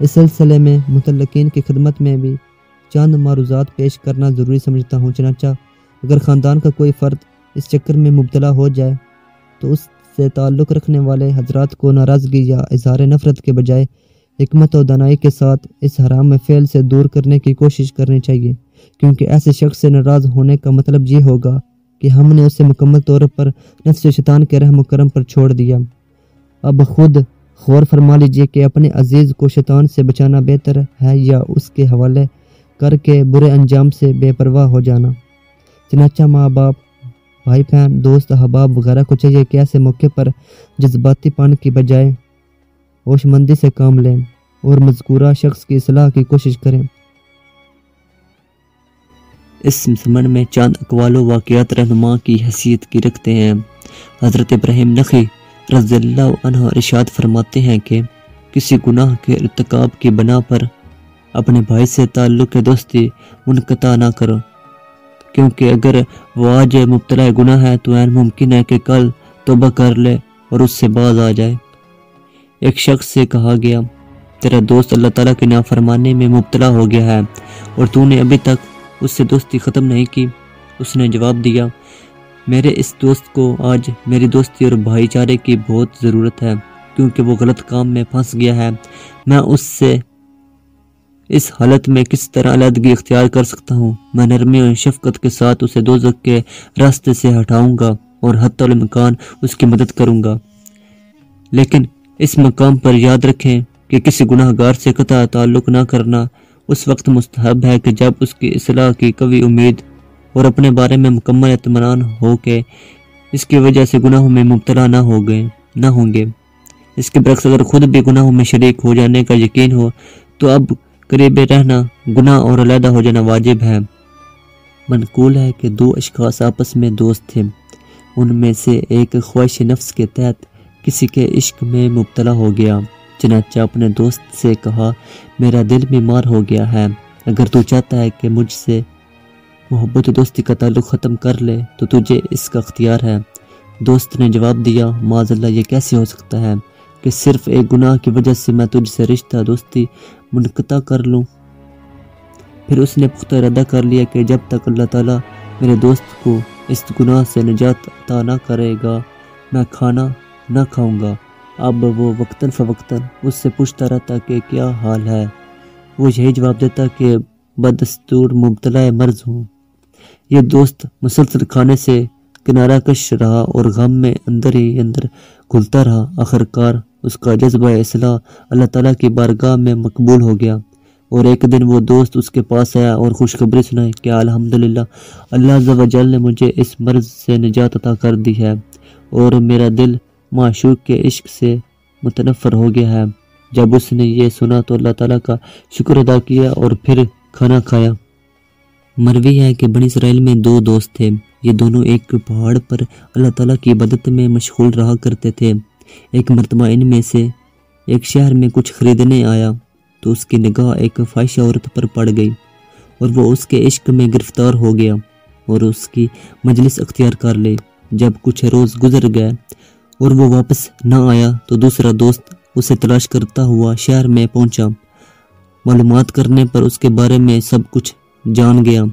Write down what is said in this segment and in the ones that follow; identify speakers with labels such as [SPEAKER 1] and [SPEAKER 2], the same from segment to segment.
[SPEAKER 1] اس سلسلے میں متعلقین کی خدمت میں بھی چند معروضات پیش کرنا ضروری سمجھتا ہوں۔ چنانچہ اگر خاندان کا کوئی فرد اس چکر میں مبتلا ہو جائے تو اس سے تعلق رکھنے والے حضرات کو ناراضگی یا اظہار نفرت کے بجائے حکمت و دنائی کے ساتھ اس حرام فعل سے دور کرنے کی کوشش کرنی چاہیے۔ کیونکہ ایسے شخص سے ناراض ہونے کا مطلب یہ ہوگا کہ ہم نے اسے مکمل طور پر نفس شیطان کے رحم و کرم پر چھوڑ دیا۔ اب خود غور فرما لیجیے کہ اپنے عزیز کو شیطان سے بچانا بہتر ہے یا اس کے حوالے کر کے برے انجام سے بے پرواہ ہو جانا۔ چنانچہ ماں باپ، بھائی بہن، دوست، احباب وغیرہ کو چاہیے کہ ایسے موقع پر جذباتی پان کی بجائے ہوش مندی سے کام لیں اور مذکورہ شخص کی اصلاح کی کوشش کریں۔
[SPEAKER 2] اس زمن میں چاند اقوال و واقعات رہنما کی حیثیت کی رکھتے ہیں۔ حضرت ابراہیم نقی رضی اللہ عنہ ارشاد فرماتے ہیں کہ کسی گناہ کے ارتکاب کی بنا پر اپنے بھائی سے تعلق دوستی منقطع نہ کرو، کیونکہ اگر وہ آج مبتلا گناہ ہے تو این ممکن ہے کہ کل توبہ کر لے اور اس سے باز آ جائے۔ ایک شخص سے کہا گیا، تیرا دوست اللہ تعالیٰ کے نافرمانے میں مبتلا ہو گیا ہے اور تو نے ابھی تک اس سے دوستی ختم نہیں کی۔ اس نے جواب دیا میرے اس دوست کو آج میری دوستی اور بھائی چارے کی بہت ضرورت ہے، کیونکہ وہ غلط کام میں پھنس گیا ہے۔ میں اس سے اس حالت میں کس طرح علیحدگی اختیار کر سکتا ہوں؟ میں نرمی اور شفقت کے ساتھ اسے دوزک کے راستے سے ہٹاؤں گا اور حتی المکان اس کی مدد کروں گا۔ لیکن اس مقام پر یاد رکھیں کہ کسی گناہ گار سے قطع تعلق نہ کرنا اس وقت مستحب ہے کہ جب اس کی اصلاح کی قوی امید اور اپنے بارے میں مکمل اطمینان ہو کہ اس کی وجہ سے گناہوں میں مبتلا نہ ہو گئے، نہ ہوں گے۔ اس کے برعکس اگر خود بھی گناہوں میں شریک ہو جانے کا یقین ہو، تو اب قریب رہنا گناہ اور علیحدہ ہو جانا واجب ہے۔ منقول ہے کہ دو اشخاص آپس میں دوست تھے۔ ان میں سے ایک خواہش نفس کے تحت کسی کے عشق میں مبتلا ہو گیا۔ چنانچہ اپنے دوست سے کہا، میرا دل بیمار ہو گیا ہے۔ اگر تو چاہتا ہے کہ مجھ سے محبت و دوستی کا تعلق ختم کر لے تو تجھے اس کا اختیار ہے۔ دوست نے جواب دیا معذ اللہ، یہ کیسے ہو سکتا ہے کہ صرف ایک گناہ کی وجہ سے میں تجھ سے رشتہ، دوستی منقطع کر لوں؟ پھر اس نے پختہ ردہ کر لیا کہ جب تک اللہ تعالیٰ میرے دوست کو اس گناہ سے نجات عطا نہ کرے گا، میں کھانا نہ کھاؤں گا۔ اب وہ وقتاً فوقتاً اس سے پوچھتا رہتا کہ کیا حال ہے؟ وہ یہی جواب دیتا کہ بدستور مبتلا مرض ہوں۔ یہ دوست مسلسل کھانے سے کنارہ کش رہا اور غم میں اندر ہی اندر گھلتا رہا۔ آخرکار اس کا جذبہ اصلاح اللہ تعالیٰ کی بارگاہ میں مقبول ہو گیا اور ایک دن وہ دوست اس کے پاس آیا اور خوشخبری سنائی کہ الحمدللہ، اللہ عز و جل نے مجھے اس مرض سے نجات عطا کر دی ہے اور میرا دل معشوق کے عشق سے متنفر ہو گیا ہے۔ جب اس نے یہ سنا تو اللہ تعالیٰ کا شکر ادا کیا اور پھر کھانا کھایا۔ مروی ہے کہ بنی اسرائیل میں دو دوست تھے۔ یہ دونوں ایک پہاڑ پر اللہ تعالیٰ کی عبادت میں مشغول رہا کرتے تھے۔ ایک مرتبہ ان میں سے ایک شہر میں کچھ خریدنے آیا تو اس کی نگاہ ایک فائشہ عورت پر پڑ گئی اور وہ اس کے عشق میں گرفتار ہو گیا اور اس کی مجلس اختیار کر لے جب کچھ روز گزر گئے اور وہ واپس نہ آیا تو دوسرا دوست اسے تلاش کرتا ہوا شہر میں پہنچا۔ معلومات کرنے پر اس کے بارے میں سب کچھ جان گیا۔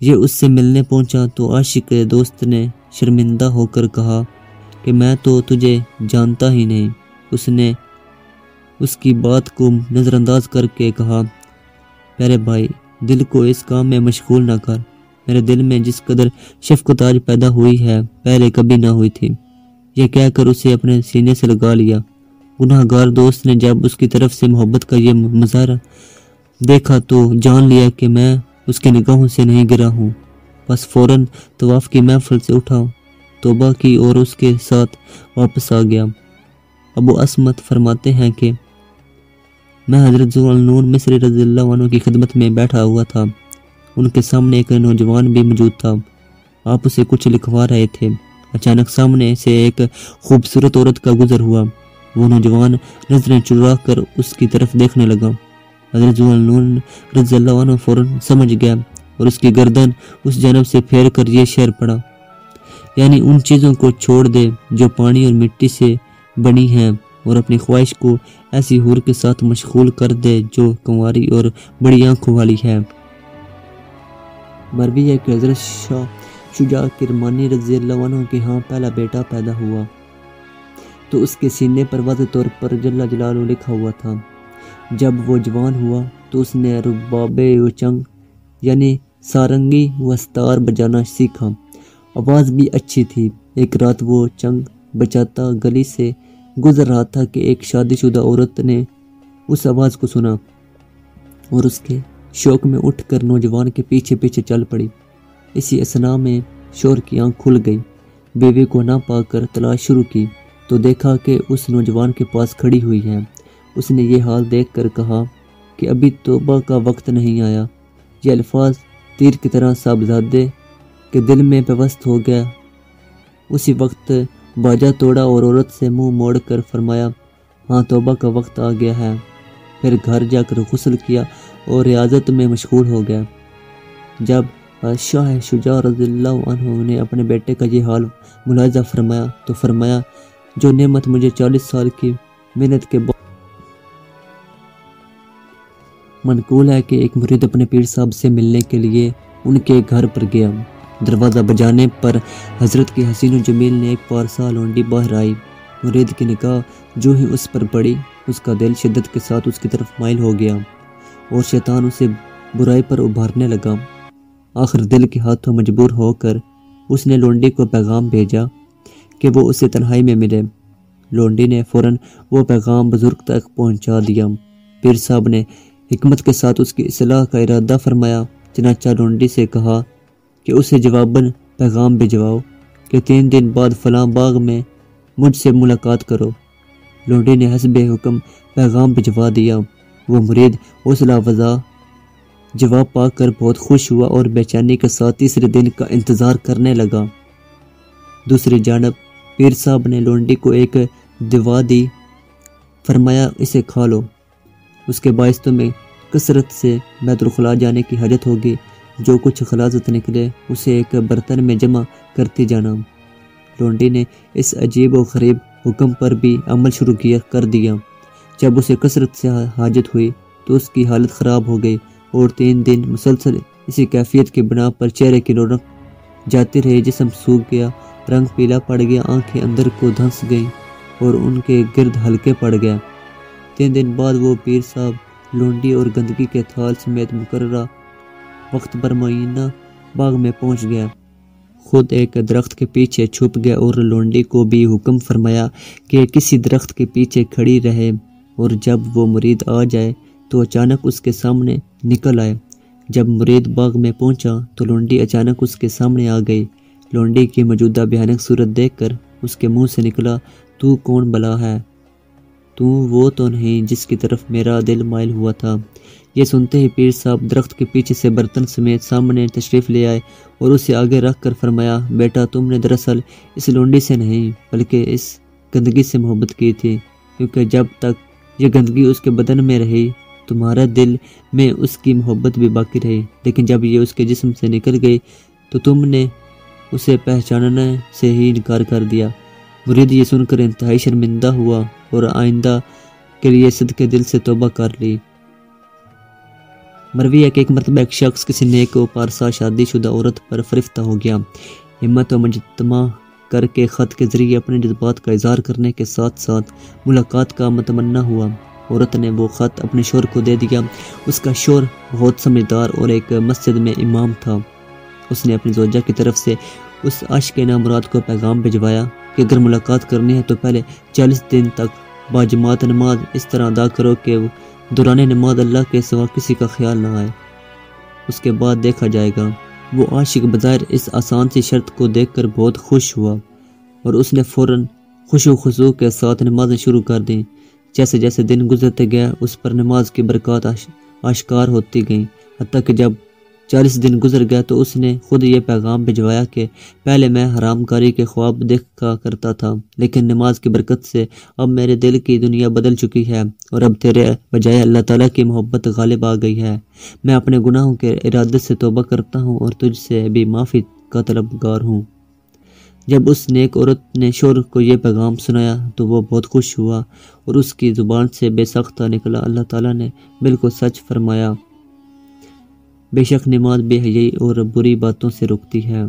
[SPEAKER 2] یہ اس سے ملنے پہنچا تو عاشق دوست نے شرمندہ ہو کر کہا کہ میں تو تجھے جانتا ہی نہیں۔ اس نے اس کی بات کو نظر انداز کر کے کہا، پیارے بھائی، دل کو اس کام میں مشغول نہ کر۔ میرے دل میں جس قدر شفقت آج پیدا ہوئی ہے، پہلے کبھی نہ ہوئی تھی۔ یہ کہہ کر اسے اپنے سینے سے لگا لیا۔ گناہ گار دوست نے جب اس کی طرف سے محبت کا یہ مظاہرہ دیکھا تو جان لیا کہ میں اس کے نگاہوں سے نہیں گرا ہوں۔ بس فوراً طواف کی محفل سے اٹھا، توبہ کی اور اس کے ساتھ واپس آ گیا۔ ابو اسمت فرماتے ہیں کہ میں حضرت ذوالنون مصری رضی اللہ عنہ کی خدمت میں بیٹھا ہوا تھا۔ ان کے سامنے ایک نوجوان بھی موجود تھا۔ آپ اسے کچھ لکھوا رہے تھے۔ اچانک سامنے سے ایک خوبصورت عورت کا گزر ہوا۔ وہ نوجوان نظریں چرا کر اس کی طرف دیکھنے لگا۔ حضرت رضی اللہ عنہ فوراً سمجھ گیا اور اس کی گردن اس جانب سے پھیر کر یہ شعر پڑا۔ یعنی ان چیزوں کو چھوڑ دے جو پانی اور مٹی سے بنی ہیں اور اپنی خواہش کو ایسی حور کے ساتھ مشغول کر دے جو کنواری اور بڑی آنکھوں والی ہے۔ مروی ہے کہ حضرت شاہ شجاع کرمانی رضی اللہ عنہ کے ہاں پہلا بیٹا پیدا ہوا۔ تو اس کے سینے پر واضح طور پر جل جلال لکھا ہوا تھا۔ جب وہ جوان ہوا تو اس نے رباب و چنگ یعنی سارنگی و بجانا سیکھا۔ آواز بھی اچھی تھی۔ ایک رات وہ چنگ بچاتا گلی سے گزر رہا تھا کہ ایک شادی شدہ عورت نے اس آواز کو سنا اور اس کے شوق میں اٹھ کر نوجوان کے پیچھے پیچھے چل پڑی۔ اسی اسنا میں شور کی آنکھ کھل گئی۔ بیوی کو نہ پا کر تلاش شروع کی تو دیکھا کہ اس نوجوان کے پاس کھڑی ہوئی ہے۔ اس نے یہ حال دیکھ کر کہا کہ ابھی توبہ کا وقت نہیں آیا۔ یہ الفاظ تیر کی طرح صاحبزادے کے دل میں پیوست ہو گیا۔ اسی وقت باجا توڑا اور عورت سے منہ موڑ کر فرمایا ہاں توبہ کا وقت آ گیا ہے۔ پھر گھر جا کر غسل کیا اور ریاضت میں مشغول ہو گیا۔ جب شاہ شجاع رضی اللہ عنہ نے اپنے بیٹے کا یہ حال ملاحظہ فرمایا تو فرمایا، جو نعمت مجھے چالیس سال کی محنت کے منقول ہے کہ ایک مرید اپنے پیر صاحب سے ملنے کے لیے ان کے گھر پر گیا۔ دروازہ بجانے پر حضرت کی حسین و جمیل نے ایک پارسا لونڈی باہر آئی۔ مرید کی نکاح جو ہی اس پر پڑی، اس کا دل شدت کے ساتھ اس کی طرف مائل ہو گیا اور شیطان اسے برائی پر ابھارنے لگا۔ آخر دل کے ہاتھوں مجبور ہو کر اس نے لونڈی کو پیغام بھیجا کہ وہ اسے تنہائی میں ملے۔ لونڈی نے فوراً وہ پیغام بزرگ تک پہنچا دیا۔ پیر صاحب نے حکمت کے ساتھ اس کی اصلاح کا ارادہ فرمایا۔ چنانچہ لونڈی سے کہا کہ اسے جواباً پیغام بھجواؤ کہ تین دن بعد فلاں باغ میں مجھ سے ملاقات کرو۔ لونڈی نے حسب حکم پیغام بھجوا دیا۔ وہ مرید حوصلہ وضع جواب پا کر بہت خوش ہوا اور بے چینی کے ساتھ تیسرے دن کا انتظار کرنے لگا۔ دوسری جانب پیر صاحب نے لونڈی کو ایک دوا دی فرمایا، اسے کھا لو۔ اس کے باعث تمہیں کثرت سے بیت الخلا جانے کی حاجت ہوگی۔ جو کچھ خلاصت نکلے، اسے ایک برتن میں جمع کرتے جانا۔ لونڈی نے اس عجیب و غریب حکم پر بھی عمل شروع کیا، کر دیا۔ جب اسے کثرت سے حاجت ہوئی تو اس کی حالت خراب ہو گئی اور تین دن مسلسل اسی کیفیت کے بنا پر چہرے کی رونق جاتی رہی، جسم سوکھ گیا، رنگ پیلا پڑ گیا، آنکھیں اندر کو دھنس گئیں اور ان کے گرد ہلکے پڑ گیا تین دن بعد وہ پیر صاحب لونڈی اور گندگی کے تھال سمیت مقررہ وقت پر معینہ باغ میں پہنچ گیا۔ خود ایک درخت کے پیچھے چھپ گیا اور لونڈی کو بھی حکم فرمایا کہ کسی درخت کے پیچھے کھڑی رہے اور جب وہ مرید آ جائے تو اچانک اس کے سامنے نکل آئے۔ جب مرید باغ میں پہنچا تو لونڈی اچانک اس کے سامنے آ گئی۔ لونڈی کی موجودہ بھیانک صورت دیکھ کر اس کے منہ سے نکلا، تو کون بلا ہے؟ تو وہ تو نہیں جس کی طرف میرا دل مائل ہوا تھا۔ یہ سنتے ہی پیر صاحب درخت کے پیچھے سے برتن سمیت سامنے تشریف لے آئے اور اسے آگے رکھ کر فرمایا، بیٹا، تم نے دراصل اس لونڈی سے نہیں بلکہ اس گندگی سے محبت کی تھی، کیونکہ جب تک یہ گندگی اس کے بدن میں رہی، تمہارا دل میں اس کی محبت بھی باقی رہی۔ لیکن جب یہ اس کے جسم سے نکل گئی، تو تم نے اسے پہچاننے سے ہی انکار کر دیا۔ مرید یہ سن کر انتہائی شرمندہ ہوا اور آئندہ کے لیے صدقے دل سے توبہ کر لی۔ مروی ہے کہ ایک مرتبہ ایک شخص کسی نیک و پارسا شادی شدہ عورت پر فرفتہ ہو گیا۔ ہمت و مجتمع کر کے خط کے ذریعے اپنے جذبات کا اظہار کرنے کے ساتھ ساتھ ملاقات کا متمنہ ہوا۔ عورت نے وہ خط اپنے شور کو دے دیا۔ اس کا شور بہت سمجھدار اور ایک مسجد میں امام تھا۔ اس نے اپنی زوجہ کی طرف سے اس عشق نامراد کو پیغام بھجوایا۔ کہ اگر ملاقات کرنی ہے تو پہلے چالیس دن تک باجماعت نماز اس طرح ادا کرو کہ دوران نماز اللہ کے سوا کسی کا خیال نہ آئے۔ اس کے بعد دیکھا جائے گا، وہ عاشق بظاہر اس آسان سی شرط کو دیکھ کر بہت خوش ہوا اور اس نے فوراً خوش و خصو کے ساتھ نمازیں شروع کر دیں۔ جیسے جیسے دن گزرتے گیا اس پر نماز کی برکات آشکار ہوتی گئیں۔ حتیٰ کہ جب چالیس دن گزر گئے تو اس نے خود یہ پیغام بھجوایا کہ پہلے میں حرام کاری کے خواب دیکھا کرتا تھا، لیکن نماز کی برکت سے اب میرے دل کی دنیا بدل چکی ہے اور اب تیرے بجائے اللہ تعالیٰ کی محبت غالب آ گئی ہے۔ میں اپنے گناہوں کے ارادے سے توبہ کرتا ہوں اور تجھ سے بھی معافی کا طلبگار ہوں۔ جب اس نیک عورت نے شور کو یہ پیغام سنایا تو وہ بہت خوش ہوا اور اس کی زبان سے بے سختہ نکلا۔ اللہ تعالیٰ نے بالکل سچ فرمایا۔ بے شک نماز بے حیائی اور بری باتوں سے روکتی ہے۔